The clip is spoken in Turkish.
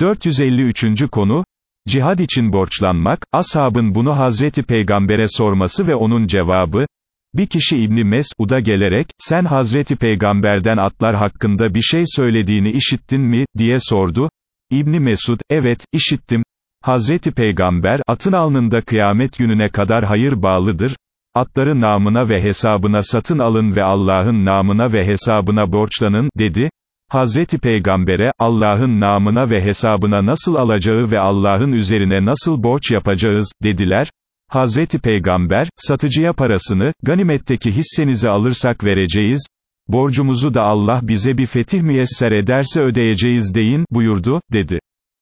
453. konu, Cihad için borçlanmak, ashabın bunu Hazreti Peygamber'e sorması ve onun cevabı, bir kişi İbni Mesud'a gelerek, sen Hazreti Peygamber'den atlar hakkında bir şey söylediğini işittin mi, diye sordu. İbni Mesud, evet, işittim. Hazreti Peygamber, atın alnında kıyamet gününe kadar hayır bağlıdır, atları namına ve hesabına satın alın ve Allah'ın namına ve hesabına borçlanın, dedi. Hazreti Peygamber'e, Allah'ın namına ve hesabına nasıl alacağı ve Allah'ın üzerine nasıl borç yapacağız, dediler. Hazreti Peygamber, satıcıya parasını, ganimetteki hissenizi alırsak vereceğiz, borcumuzu da Allah bize bir fetih müyesser ederse ödeyeceğiz deyin, buyurdu, dedi.